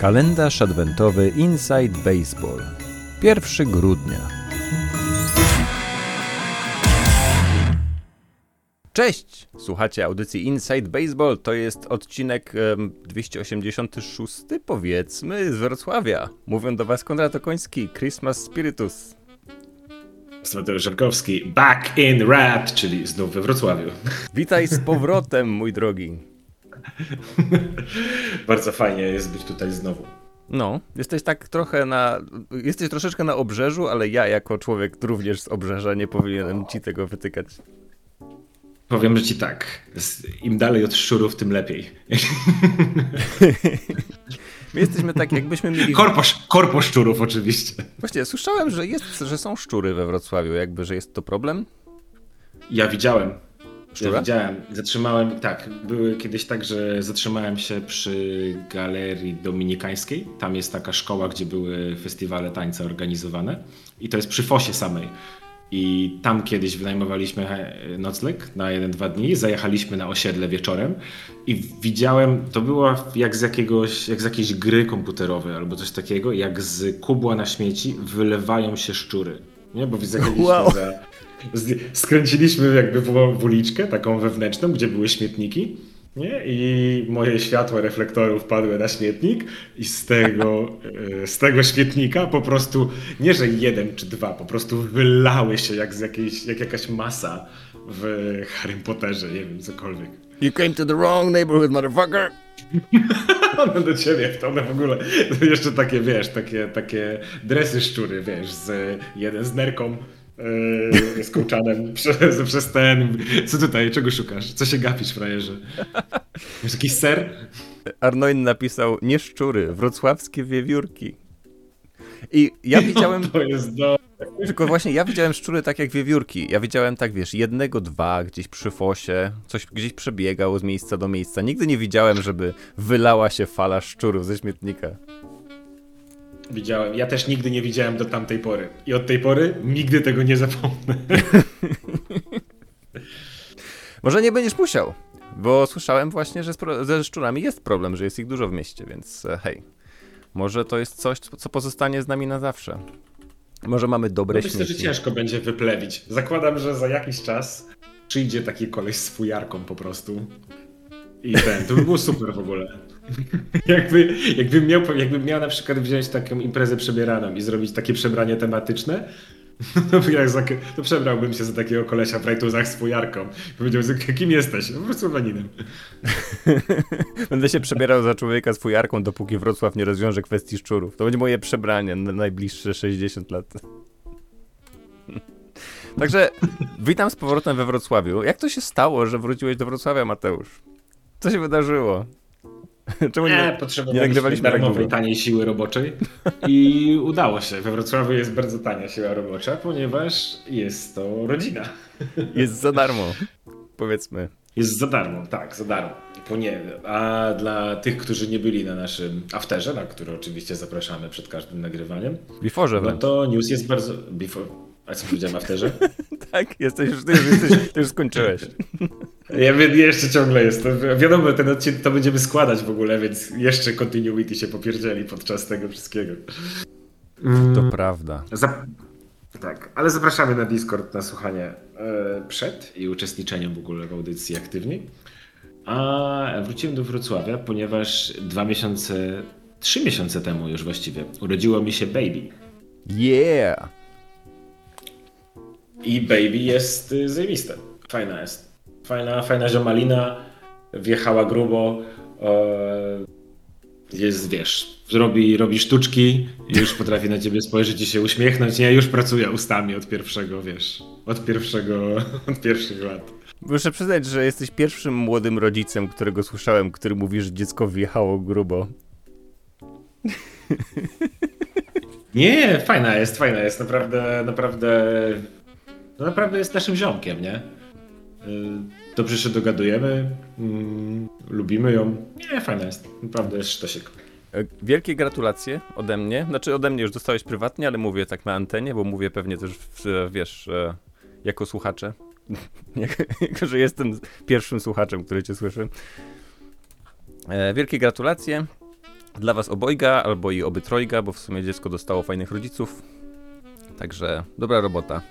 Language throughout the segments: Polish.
Kalendarz adwentowy Inside Baseball. 1 grudnia. Cześć! Słuchacie audycji Inside Baseball. To jest odcinek em, 286, powiedzmy, z Wrocławia. Mówią do Was Konrad Okoński, Christmas Spiritus. Mateusz Żarkowski, back in rap, czyli znów we Wrocławiu. Witaj z powrotem, mój drogi. Bardzo fajnie jest być tutaj znowu. No, jesteś tak trochę na. Jesteś troszeczkę na obrzeżu, ale ja, jako człowiek również z obrzeża, nie powinienem ci tego wytykać. Powiem że ci tak, im dalej od szczurów, tym lepiej. My jesteśmy tak, jakbyśmy mieli. Korpo, korpo szczurów oczywiście. Właściwie słyszałem, że, jest, że są szczury we Wrocławiu, jakby, że jest to problem. Ja widziałem. Szczura? Ja widziałem. Zatrzymałem, tak, były kiedyś tak, że zatrzymałem się przy Galerii Dominikańskiej. Tam jest taka szkoła, gdzie były festiwale tańca organizowane. I to jest przy Fosie samej. I tam kiedyś wynajmowaliśmy e, nocleg na jeden-dwa dni. Zajechaliśmy na osiedle wieczorem i widziałem, to było jak z, jakiegoś, jak z jakiejś gry komputerowej albo coś takiego, jak z kubła na śmieci wylewają się szczury. Nie, bo zajechaliśmy Wow. za, skręciliśmy jakby w, w uliczkę taką wewnętrzną, gdzie były śmietniki. Nie? I moje światła reflektorów padły na śmietnik i z tego, e, z tego śmietnika po prostu, nie że jeden czy dwa, po prostu wylały się jak, z jakiejś, jak jakaś masa w Harry Potterze, nie wiem, cokolwiek. You came to the wrong neighborhood, motherfucker! One do ciebie, to one w ogóle, jeszcze takie, wiesz, takie, takie dresy szczury, wiesz, z, jeden z nerką, yy, z kołczanem przez, przez ten, co tutaj, czego szukasz? Co się gapisz, frajerze? Masz jakiś ser? Arnoin napisał, nie szczury, wrocławskie wiewiórki. I ja widziałem, To jest do... tylko właśnie ja widziałem szczury tak jak wiewiórki. Ja widziałem tak, wiesz, jednego, dwa gdzieś przy fosie, coś gdzieś przebiegał z miejsca do miejsca. Nigdy nie widziałem, żeby wylała się fala szczurów ze śmietnika. Widziałem, ja też nigdy nie widziałem do tamtej pory. I od tej pory nigdy tego nie zapomnę. Może nie będziesz musiał, bo słyszałem właśnie, że ze szczurami jest problem, że jest ich dużo w mieście, więc e, hej. Może to jest coś, co pozostanie z nami na zawsze. Może mamy dobre Myślę, że śmieci. ciężko będzie wyplewić. Zakładam, że za jakiś czas przyjdzie taki koleś z fujarką po prostu. I ten, to by było super w ogóle. jakby, jakbym, miał, jakbym miał na przykład wziąć taką imprezę przebieraną i zrobić takie przebranie tematyczne, by jak za, to przebrałbym się za takiego kolesia w rajtuzach z fujarką. Powiedział, kim jesteś? Po prostu Wrocławianinem. Będę się przebierał za człowieka z fujarką, dopóki Wrocław nie rozwiąże kwestii szczurów. To będzie moje przebranie na najbliższe 60 lat. Także witam z powrotem we Wrocławiu. Jak to się stało, że wróciłeś do Wrocławia, Mateusz? Co się wydarzyło? Czemu Nie, nie, potrzebowaliśmy darmowej, taniej siły roboczej i udało się. We Wrocławiu jest bardzo tania siła robocza, ponieważ jest to rodzina. Jest za darmo, powiedzmy. Jest za darmo, tak, za darmo. Nie. A dla tych, którzy nie byli na naszym afterze, na który oczywiście zapraszamy przed każdym nagrywaniem, Beforze no to news jest bardzo... Before... A co powiedziałem afterze? Tak, jesteś już, ty już, jesteś, ty już skończyłeś. Ja wiem, jeszcze ciągle jest. To, wiadomo, ten odcinek to będziemy składać w ogóle, więc jeszcze continuity się popierdzieli podczas tego wszystkiego. To prawda. Zap... Tak, ale zapraszamy na Discord na słuchanie e, przed i uczestniczenie w ogóle w audycji aktywniej. A wróciłem do Wrocławia, ponieważ dwa miesiące, trzy miesiące temu już właściwie urodziło mi się baby. Yeah! I baby jest y, zajebiste. Fajna jest. Fajna, fajna ziomalina. Wjechała grubo. E, jest, wiesz, robi, robi sztuczki, już potrafi na ciebie spojrzeć i się uśmiechnąć. Nie, już pracuje ustami od pierwszego, wiesz, od pierwszego, od pierwszych lat. Muszę przyznać, że jesteś pierwszym młodym rodzicem, którego słyszałem, który mówi, że dziecko wjechało grubo. Nie, fajna jest, fajna jest, naprawdę, naprawdę, no naprawdę jest naszym ziomkiem, nie? Dobrze się dogadujemy, mm, lubimy ją. Nie, fajna jest, naprawdę jest sztosik. E, Wielkie gratulacje ode mnie. Znaczy ode mnie już dostałeś prywatnie, ale mówię tak na antenie, bo mówię pewnie też, w, wiesz, e, jako słuchacze. jako, że jestem pierwszym słuchaczem, który cię słyszy. E, Wielkie gratulacje. Dla was obojga albo i oby trojga, bo w sumie dziecko dostało fajnych rodziców. Także dobra robota.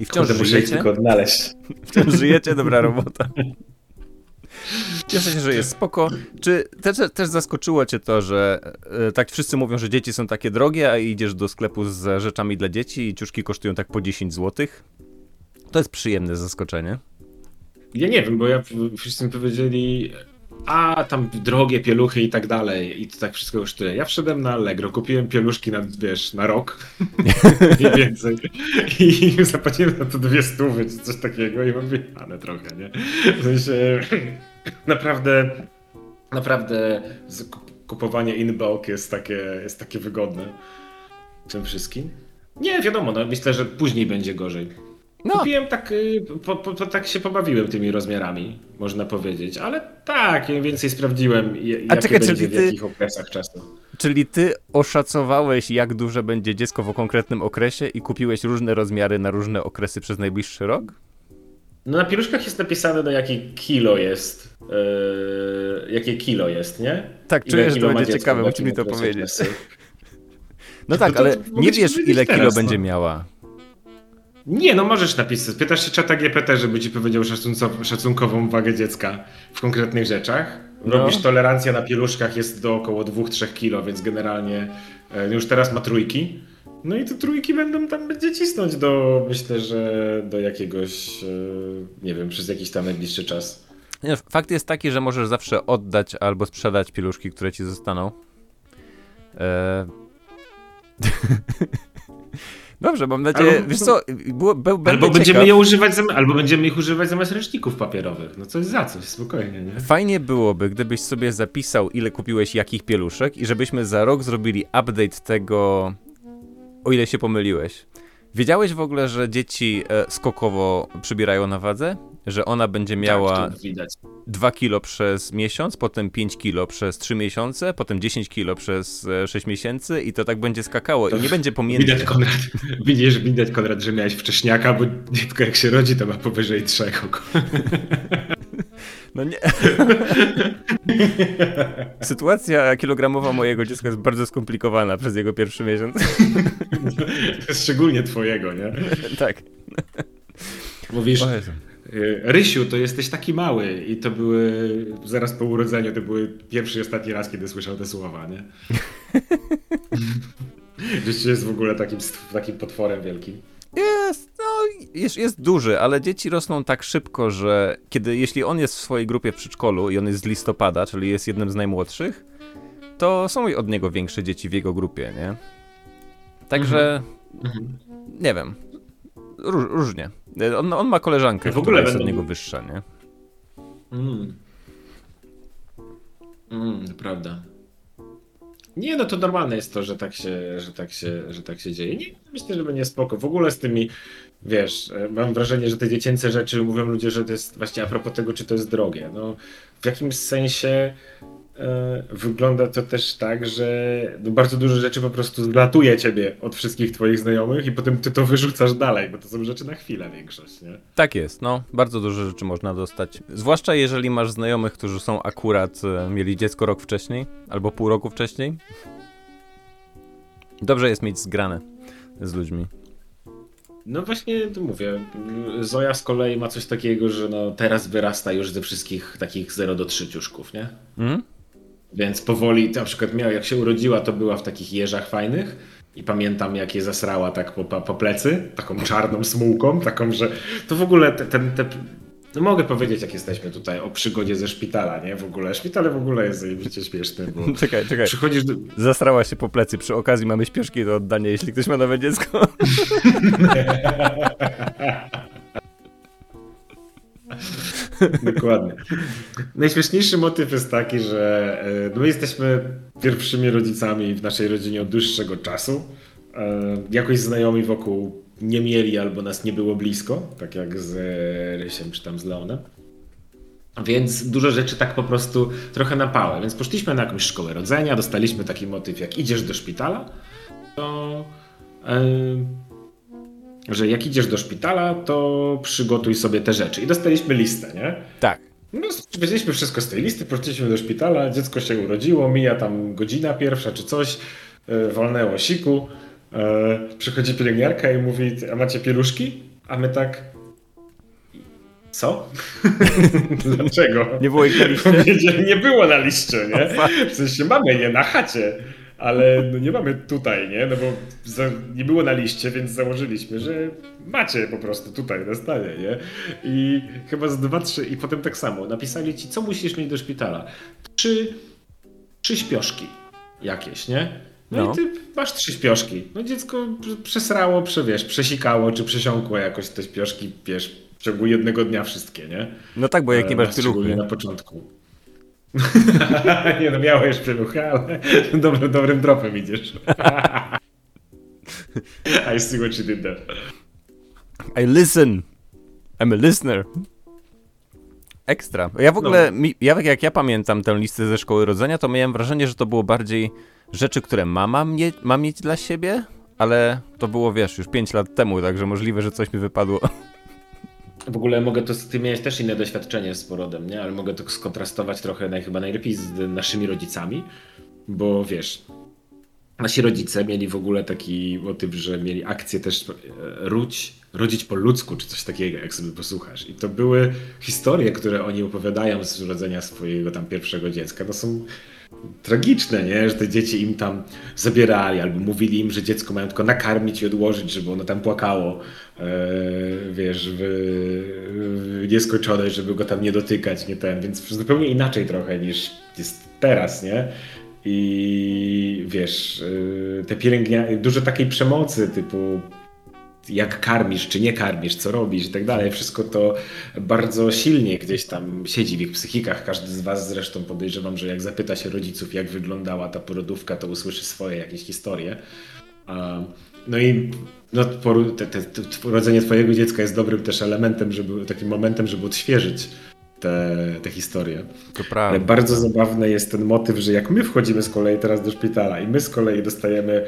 I wciąż Kurde, żyjecie? tylko odnaleźć. Wciąż żyjecie, dobra robota. Cieszę się, że jest spoko. Czy też, też zaskoczyło cię to, że e, tak wszyscy mówią, że dzieci są takie drogie, a idziesz do sklepu z rzeczami dla dzieci i ciuszki kosztują tak po 10 zł? To jest przyjemne zaskoczenie. Ja nie wiem, bo ja wszyscy mi powiedzieli, a tam drogie pieluchy i tak dalej i to tak wszystko kosztuje. Ja wszedłem na Allegro, kupiłem pieluszki na, wiesz, na rok, mniej więcej i zapłaciłem na to dwie stówy czy coś takiego i mówię, ale trochę, nie? W sensie, naprawdę, naprawdę kupowanie in bulk jest takie, jest takie wygodne w tym wszystkim. Nie, wiadomo, no, myślę, że później będzie gorzej. No. Kupiłem tak, y, po, po, tak się pobawiłem tymi rozmiarami, można powiedzieć, ale tak, im więcej sprawdziłem, jakie czekaj, będzie w jakich okresach czasu. Czyli ty oszacowałeś, jak duże będzie dziecko w konkretnym okresie i kupiłeś różne rozmiary na różne okresy przez najbliższy rok? No na pieluszkach jest napisane, no jakie kilo jest, yy, jakie kilo jest, nie? Tak, czuję, że to będzie ciekawe, musisz mi to powiedzieć. No tak, ale nie wiesz, ile kilo będzie miała. Nie, no możesz napisać. Pytasz się czata GPT, żeby ci powiedział szacunkową wagę dziecka w konkretnych rzeczach. No. Robisz no. tolerancja na pieluszkach jest do około 2-3 kilo, więc generalnie e, już teraz ma trójki. No i te trójki będą tam będzie cisnąć do, myślę, że do jakiegoś, e, nie wiem, przez jakiś tam najbliższy czas. Fakt jest taki, że możesz zawsze oddać albo sprzedać pieluszki, które ci zostaną. Eee... Dobrze, mam nadzieję, albo, wiesz co, było, be, albo będziemy je używać, albo będziemy ich używać zamiast ręczników papierowych, no coś za coś, spokojnie, nie? Fajnie byłoby, gdybyś sobie zapisał, ile kupiłeś jakich pieluszek i żebyśmy za rok zrobili update tego, o ile się pomyliłeś. Wiedziałeś w ogóle, że dzieci e, skokowo przybierają na wadze? Że ona będzie tak, miała tak, 2 kilo przez miesiąc, potem 5 kilo przez 3 miesiące, potem 10 kilo przez 6 e, miesięcy i to tak będzie skakało to i nie będzie pomiędzy. Widać Konrad, widzisz, widać Konrad, że miałeś wcześniaka, bo dziecko jak się rodzi, to ma powyżej 3. No nie. Sytuacja kilogramowa mojego dziecka jest bardzo skomplikowana przez jego pierwszy miesiąc. Szczególnie twojego, nie? tak. Mówisz, y, Rysiu, to jesteś taki mały i to były zaraz po urodzeniu, to były pierwszy i ostatni raz, kiedy słyszał te słowa, nie? Życie jest w ogóle takim, takim potworem wielkim. Jest, no, jest, jest duży, ale dzieci rosną tak szybko, że kiedy, jeśli on jest w swojej grupie w przedszkolu i on jest z listopada, czyli jest jednym z najmłodszych, to są od niego większe dzieci w jego grupie, nie? Także, mhm. nie wiem, Róż, różnie. On, on, ma koleżankę, w ogóle która jest będą... od niego wyższa, nie? Mm. Mm, prawda. Nie, no to normalne jest to, że tak się, że tak się, że tak się dzieje. Nie, myślę, że będzie spoko. W ogóle z tymi, wiesz, e, mam wrażenie, że te dziecięce rzeczy mówią ludzie, że to jest właśnie a propos tego, czy to jest drogie. No, w jakimś sensie wygląda to też tak, że no bardzo dużo rzeczy po prostu zlatuje ciebie od wszystkich twoich znajomych i potem ty to wyrzucasz dalej, bo to są rzeczy na chwilę większość, nie? Tak jest, no. Bardzo dużo rzeczy można dostać. Zwłaszcza jeżeli masz znajomych, którzy są akurat, e, mieli dziecko rok wcześniej, albo pół roku wcześniej. Dobrze jest mieć zgrane z ludźmi. No właśnie, to mówię. Zoja z kolei ma coś takiego, że no teraz wyrasta już ze wszystkich takich 0 do 3 ciuszków, nie? Mhm. Więc powoli, na przykład miała, jak się urodziła, to była w takich jeżach fajnych i pamiętam, jak je zasrała tak po, po plecy, taką czarną smułką, taką, że to w ogóle ten, te, no mogę powiedzieć, jak jesteśmy tutaj o przygodzie ze szpitala, nie? W ogóle. Szpitale w ogóle jest zajebiście śmieszny, bo czekaj, czekaj. Przychodzisz do... Zasrała się po plecy. Przy okazji mamy śpieszki do oddania, jeśli ktoś ma nowe dziecko. Dokładnie. Najśmieszniejszy motyw jest taki, że e, my jesteśmy pierwszymi rodzicami w naszej rodzinie od dłuższego czasu. E, jakoś znajomi wokół nie mieli albo nas nie było blisko, tak jak z Rysiem czy tam z Leonem. Więc dużo rzeczy tak po prostu trochę napały. Więc poszliśmy na jakąś szkołę rodzenia, dostaliśmy taki motyw, jak idziesz do szpitala, to że jak idziesz do szpitala, to przygotuj sobie te rzeczy. I dostaliśmy listę, nie? Tak. No, przywieźliśmy wszystko z tej listy, poszliśmy do szpitala, dziecko się urodziło, mija tam godzina pierwsza czy coś, yy, walnęło siku, yy, przychodzi pielęgniarka i mówi, a macie pieluszki? A my tak, co? Dlaczego? Nie było ich na liście? nie było na liście, nie? W sensie mamy je na chacie, ale no nie mamy tutaj, nie? No bo nie było na liście, więc założyliśmy, że macie po prostu tutaj na stanie, nie? I chyba z dwa, trzy i potem tak samo. Napisali ci, co musisz mieć do szpitala? Trzy, trzy śpioszki jakieś, nie? No, no, i ty masz trzy śpioszki. No dziecko przesrało, przewiesz, przesikało czy przesiąkło jakoś te śpioszki, wiesz, w ciągu jednego dnia wszystkie, nie? No tak, bo jak nie masz pieluchy. na początku. nie no, miałeś pieluchę, ale dobrym, dobrym tropem idziesz. I see what you did there. I listen. I'm a listener. Ekstra. Ja w ogóle, no. mi, ja, jak ja pamiętam tę listę ze szkoły rodzenia, to miałem wrażenie, że to było bardziej rzeczy, które mama mnie, ma mieć dla siebie, ale to było, wiesz, już 5 lat temu, także możliwe, że coś mi wypadło. W ogóle mogę to, ty miałeś też inne doświadczenie z porodem, nie? Ale mogę to skontrastować trochę naj, chyba najlepiej z naszymi rodzicami, bo wiesz, nasi rodzice mieli w ogóle taki motyw, że mieli akcję też e, róć, rodzić po ludzku, czy coś takiego, jak sobie posłuchasz. I to były historie, które oni opowiadają z urodzenia swojego tam pierwszego dziecka. To są tragiczne, nie? że te dzieci im tam zabierali, albo mówili im, że dziecko mają tylko nakarmić i odłożyć, żeby ono tam płakało, e, wiesz, w, w nieskończoność, żeby go tam nie dotykać, nie ten, więc zupełnie inaczej trochę niż jest teraz, nie? I wiesz, e, te pielęgniarki, dużo takiej przemocy typu jak karmisz, czy nie karmisz, co robisz i tak dalej. Wszystko to bardzo silnie gdzieś tam siedzi w ich psychikach. Każdy z Was zresztą podejrzewam, że jak zapyta się rodziców, jak wyglądała ta porodówka, to usłyszy swoje jakieś historie. No i no, te, te, te, urodzenie Twojego dziecka jest dobrym też elementem, żeby, takim momentem, żeby odświeżyć te, te historie. To prawda. Ale bardzo zabawny jest ten motyw, że jak my wchodzimy z kolei teraz do szpitala i my z kolei dostajemy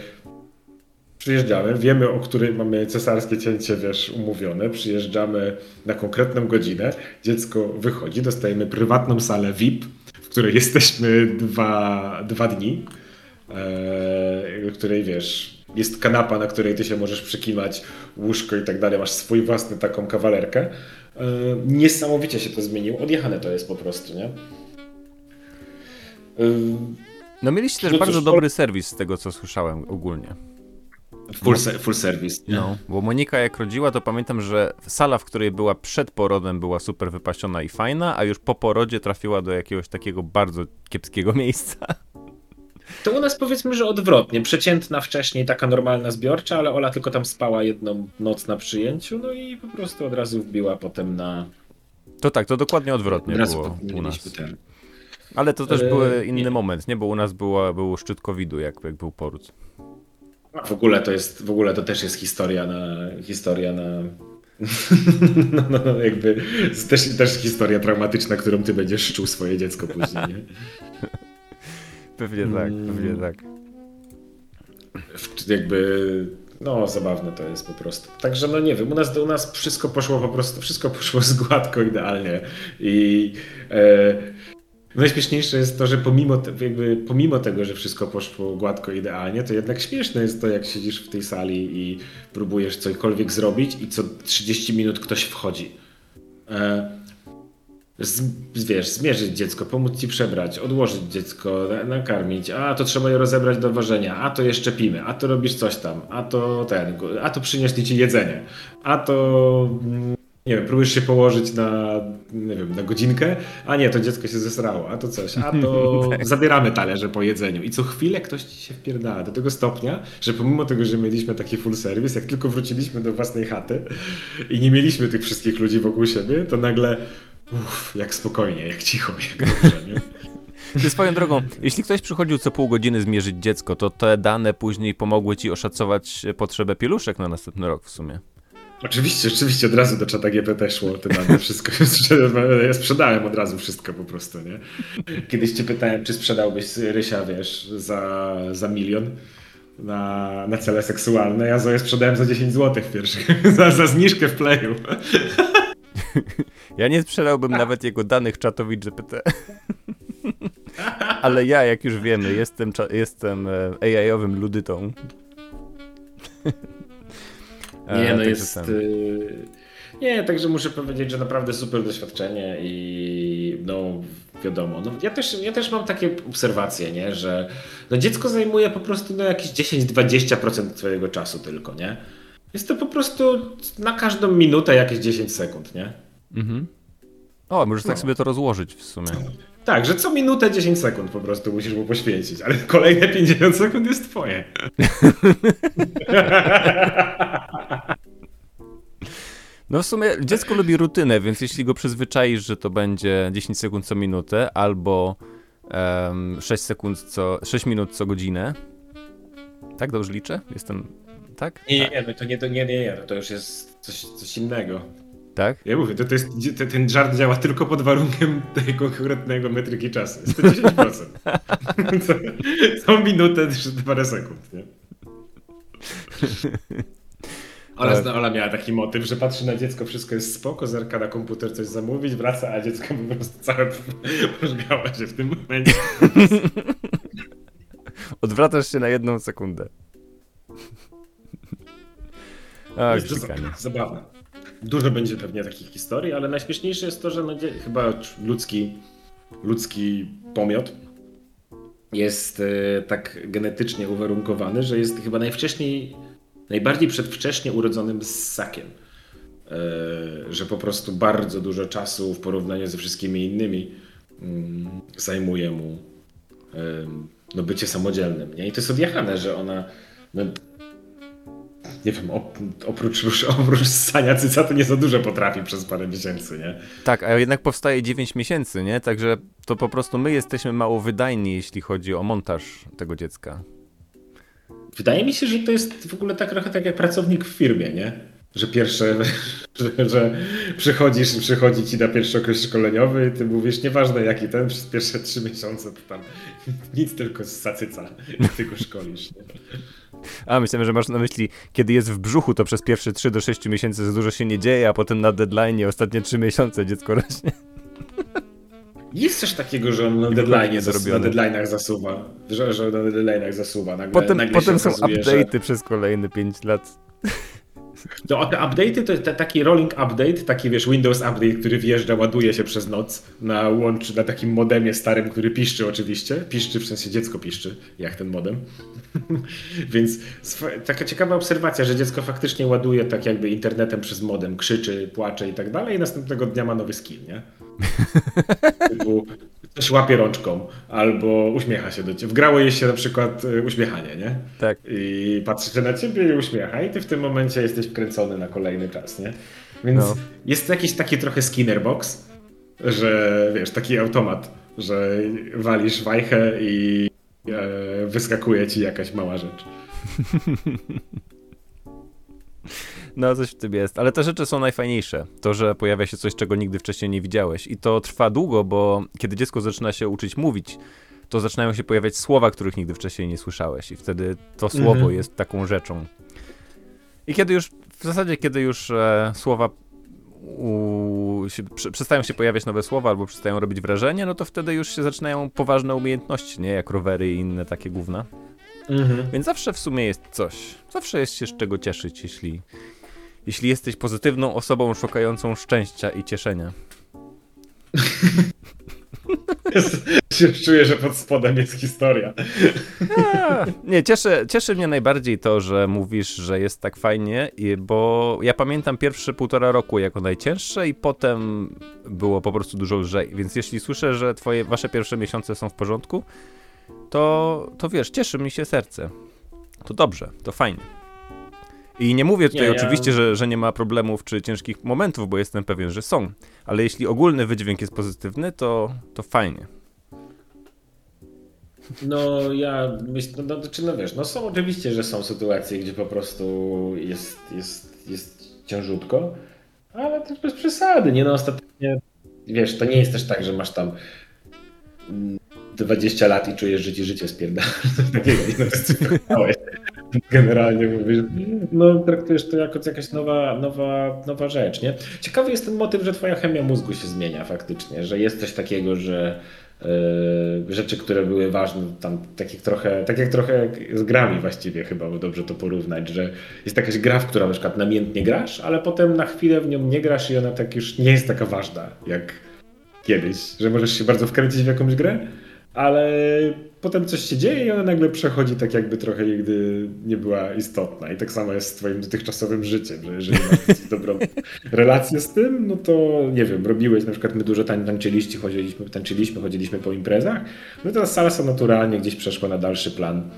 Przyjeżdżamy, wiemy, o której mamy cesarskie cięcie, wiesz, umówione. Przyjeżdżamy na konkretną godzinę. Dziecko wychodzi, dostajemy prywatną salę VIP, w której jesteśmy dwa, dwa dni. E, w której wiesz, jest kanapa, na której ty się możesz przykiwać, łóżko i tak dalej. Masz swój własny taką kawalerkę. E, niesamowicie się to zmieniło. Odjechane to jest po prostu, nie? E, no mieliście też no bardzo dobry serwis z tego, co słyszałem ogólnie. Full, no. full service. Nie? No, bo Monika jak rodziła, to pamiętam, że sala, w której była przed porodem, była super wypasiona i fajna, a już po porodzie trafiła do jakiegoś takiego bardzo kiepskiego miejsca. To u nas powiedzmy, że odwrotnie. Przeciętna wcześniej, taka normalna zbiorcza, ale Ola tylko tam spała jedną noc na przyjęciu, no i po prostu od razu wbiła potem na. To tak, to dokładnie odwrotnie było u nas. Ten. Ale to też był e, inny nie. moment, nie? Bo u nas była, był szczyt COVID-u, jak, jak był poród. W ogóle to jest, w ogóle to też jest historia na, historia na, no, no, no, jakby też, też historia traumatyczna, którą ty będziesz czuł swoje dziecko później, nie? Pewnie tak, pewnie mm. tak. Jakby, no zabawne to jest po prostu. Także no nie wiem, u nas, u nas wszystko poszło po prostu, wszystko poszło z gładko, idealnie i e, Najśmieszniejsze jest to, że pomimo, te, jakby, pomimo tego, że wszystko poszło gładko, idealnie, to jednak śmieszne jest to, jak siedzisz w tej sali i próbujesz cokolwiek zrobić i co 30 minut ktoś wchodzi. E, z, wiesz, zmierzyć dziecko, pomóc ci przebrać, odłożyć dziecko, nakarmić, a to trzeba je rozebrać do ważenia, a to jeszcze pimy, a to robisz coś tam, a to ten, a to przynieśli ci jedzenie, a to mm, nie wiem, próbujesz się położyć na, nie wiem, na godzinkę, a nie, to dziecko się zesrało, a to coś, a to tak. zabieramy talerze po jedzeniu. I co chwilę ktoś ci się wpierdala do tego stopnia, że pomimo tego, że mieliśmy taki full service, jak tylko wróciliśmy do własnej chaty i nie mieliśmy tych wszystkich ludzi wokół siebie, to nagle uff, jak spokojnie, jak cicho, jak dobrze, nie? Ty swoją drogą, jeśli ktoś przychodził co pół godziny zmierzyć dziecko, to te dane później pomogły ci oszacować potrzebę pieluszek na następny rok w sumie. Oczywiście, oczywiście od razu do czata GPT szło te wszystko. Ja sprzedałem od razu wszystko po prostu, nie? Kiedyś cię pytałem, czy sprzedałbyś Rysia, wiesz, za, za milion na, na cele seksualne. Ja Zoję sprzedałem za 10 zł pierwszych, za, za zniżkę w playu. Ja nie sprzedałbym nawet jego danych czatowi GPT. Ale ja, jak już wiemy, jestem, jestem e, AI-owym ludytą. Nie, no jest... Y, nie, także muszę powiedzieć, że naprawdę super doświadczenie i no wiadomo. No, ja, też, ja też mam takie obserwacje, nie, że no, dziecko zajmuje po prostu no, jakieś 10-20% twojego czasu tylko, nie? Jest to po prostu na każdą minutę jakieś 10 sekund, nie? Mhm. O, możesz tak no. tak sobie to rozłożyć w sumie. Tak, że co minutę 10 sekund po prostu musisz mu poświęcić, ale kolejne 50 sekund jest twoje. No w sumie dziecko lubi rutynę, więc jeśli go przyzwyczaisz, że to będzie 10 sekund co minutę albo um, 6 sekund co 6 minut co godzinę. Tak dobrze liczę? Jestem tak? Nie, nie, nie, no to nie, to nie, nie, nie, to już jest coś, coś innego. Tak? Ja mówię, to, to jest, to, ten żart działa tylko pod warunkiem tego konkretnego metryki czasu. Jest to 10%. Co minutę, parę sekund, nie? Ola, tak. Ola miała taki motyw, że patrzy na dziecko, wszystko jest spoko, zerka na komputer coś zamówić, wraca, a dziecko po prostu całe pożgała się w tym momencie. Odwracasz się na jedną sekundę. Ach, jest zabawne. Dużo będzie pewnie takich historii, ale najśmieszniejsze jest to, że no, chyba ludzki, ludzki pomiot jest e, tak genetycznie uwarunkowany, że jest chyba najwcześniej najbardziej przedwcześnie urodzonym ssakiem. E, że po prostu bardzo dużo czasu w porównaniu ze wszystkimi innymi mm, zajmuje mu no, bycie samodzielnym. Nie? I to jest odjechane, że ona no, nie wiem, oprócz, oprócz ssania cyca to nie za dużo potrafi przez parę miesięcy, nie? Tak, a jednak powstaje 9 miesięcy, nie? Także to po prostu my jesteśmy mało wydajni, jeśli chodzi o montaż tego dziecka. Wydaje mi się, że to jest w ogóle tak trochę tak jak pracownik w firmie, nie? Że pierwsze, że, że przychodzisz, przychodzi ci na pierwszy okres szkoleniowy i ty mówisz, nieważne jaki ten, przez pierwsze trzy miesiące to tam nic tylko z sacyca i ty go szkolisz. Nie? A, myślałem, że masz na myśli, kiedy jest w brzuchu, to przez pierwsze 3 do 6 miesięcy za dużo się nie dzieje, a potem na deadline ostatnie 3 miesiące dziecko rośnie. Jest coś takiego, że on na, deadline zas- na deadline'ach zasuwa. Że, że na deadline'ach zasuwa. Nagle, potem nagle potem są update'y że... przez kolejne 5 lat. To te update'y to jest taki rolling update, taki wiesz, Windows update, który wjeżdża, ładuje się przez noc na łącz, na takim modemie starym, który piszczy oczywiście. Piszczy, w sensie dziecko piszczy, jak ten modem. Więc taka ciekawa obserwacja, że dziecko faktycznie ładuje tak jakby internetem przez modem, krzyczy, płacze i tak dalej i następnego dnia ma nowy skin, nie? Typu, coś łapie rączką albo uśmiecha się do ciebie. Wgrało jej się na przykład y, uśmiechanie, nie? Tak. I patrzy się na ciebie i uśmiecha i ty w tym momencie jesteś wkręcony na kolejny czas, nie? Więc no. jest jakiś taki trochę skinner box, że wiesz, taki automat, że walisz wajchę i e, wyskakuje ci jakaś mała rzecz. No, coś w tym jest. Ale te rzeczy są najfajniejsze. To, że pojawia się coś, czego nigdy wcześniej nie widziałeś. I to trwa długo, bo kiedy dziecko zaczyna się uczyć mówić, to zaczynają się pojawiać słowa, których nigdy wcześniej nie słyszałeś. I wtedy to słowo mhm. jest taką rzeczą. I kiedy już, w zasadzie, kiedy już e, słowa u, się, przestają się pojawiać nowe słowa albo przestają robić wrażenie, no to wtedy już się zaczynają poważne umiejętności, nie? Jak rowery i inne takie gówna. Mhm. Więc zawsze w sumie jest coś. Zawsze jest się z czego cieszyć, jeśli, jeśli jesteś pozytywną osobą szukającą szczęścia i cieszenia. Czuję, że pod spodem jest historia. A, nie, cieszy, cieszy mnie najbardziej to, że mówisz, że jest tak fajnie, bo ja pamiętam pierwsze półtora roku jako najcięższe i potem było po prostu dużo lżej. Więc jeśli słyszę, że twoje, wasze pierwsze miesiące są w porządku, to, to wiesz, cieszy mi się serce. To dobrze, to fajnie. I nie mówię tutaj nie, oczywiście, ja... że, że nie ma problemów czy ciężkich momentów, bo jestem pewien, że są. Ale jeśli ogólny wydźwięk jest pozytywny, to, to fajnie. No ja myślę, no, no, czy no wiesz, no są oczywiście, że są sytuacje, gdzie po prostu jest, jest, jest ciężutko, ale to bez przesady, nie no ostatecznie, wiesz, to nie jest też tak, że masz tam 20 lat i czujesz, że ci życie spierdala. Takiego nie generalnie mówisz, no traktujesz to jako jakaś nowa, nowa, nowa rzecz, nie? Ciekawy jest ten motyw, że twoja chemia mózgu się zmienia faktycznie, że jest coś takiego, że yy, rzeczy, które były ważne, tam takich trochę, tak jak trochę z grami właściwie chyba, bo dobrze to porównać, że jest jakaś gra, w którą na przykład namiętnie grasz, ale potem na chwilę w nią nie grasz i ona tak już nie jest taka ważna, jak kiedyś, że możesz się bardzo wkręcić w jakąś grę, ale potem coś się dzieje i ona nagle przechodzi tak jakby trochę nigdy nie była istotna. I tak samo jest z twoim dotychczasowym życiem, że jeżeli masz dobrą relację z tym, no to nie wiem, robiłeś, na przykład my dużo tań, tańczyliście, chodziliśmy, tańczyliśmy, chodziliśmy po imprezach, no to salsa naturalnie gdzieś przeszła na dalszy plan,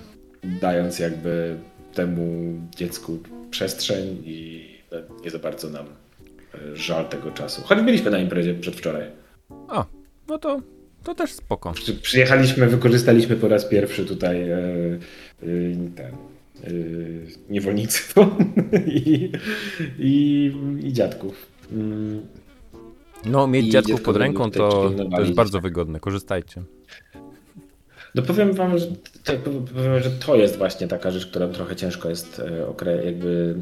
dając jakby temu dziecku przestrzeń i nie za bardzo nam e, żal tego czasu. Choć byliśmy na imprezie przedwczoraj. O, no to to też spoko. Przyjechaliśmy, wykorzystaliśmy po raz pierwszy tutaj e, e, ten, e, niewolnictwo i, i, i dziadków. Mm. No, mieć I dziadków pod ręką to, to jest bardzo wygodne. Korzystajcie. No powiem wam, że to, powiem, że to jest właśnie taka rzecz, która trochę ciężko jest e, jakby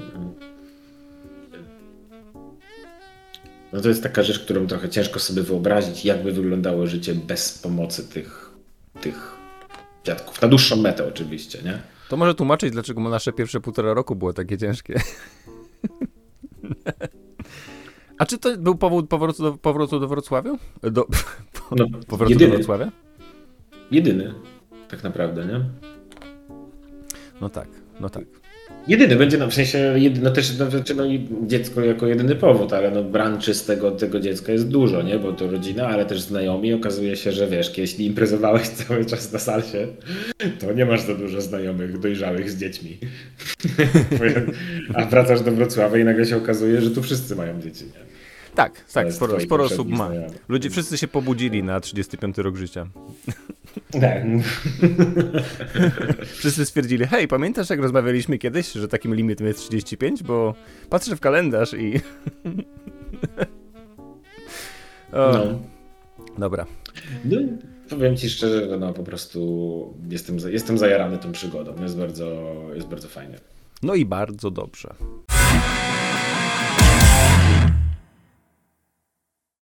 No to jest taka rzecz, którą trochę ciężko sobie wyobrazić, jakby wyglądało życie bez pomocy tych, tych dziadków. Na dłuższą metę oczywiście, nie? To może tłumaczyć, dlaczego nasze pierwsze półtora roku było takie ciężkie. A czy to był powód powrotu do, powrotu do Wrocławia? Do, no, powrotu jedyny. do Wrocławia? Jedyny, tak naprawdę, nie? No tak, no tak. Jedyny będzie, no w sensie, jedyny, no też no, znaczy, no, dziecko jako jedyny powód, ale no branczy z tego, tego dziecka jest dużo, nie? Bo to rodzina, ale też znajomi. Okazuje się, że wiesz, jeśli imprezowałeś cały czas na salsie, to nie masz za dużo znajomych dojrzałych z dziećmi. A wracasz do Wrocławia i nagle się okazuje, że tu wszyscy mają dzieci, nie? Tak, tak, sporo, sporo osób ma. Ludzie wszyscy się pobudzili na 35 rok życia. Tak. Wszyscy stwierdzili, hej, pamiętasz jak rozmawialiśmy kiedyś, że takim limitem jest 35? Bo patrzę w kalendarz i... o. No. Dobra. No, powiem ci szczerze, że no po prostu jestem, jestem zajarany tą przygodą. Jest bardzo, jest bardzo fajnie. No i bardzo dobrze.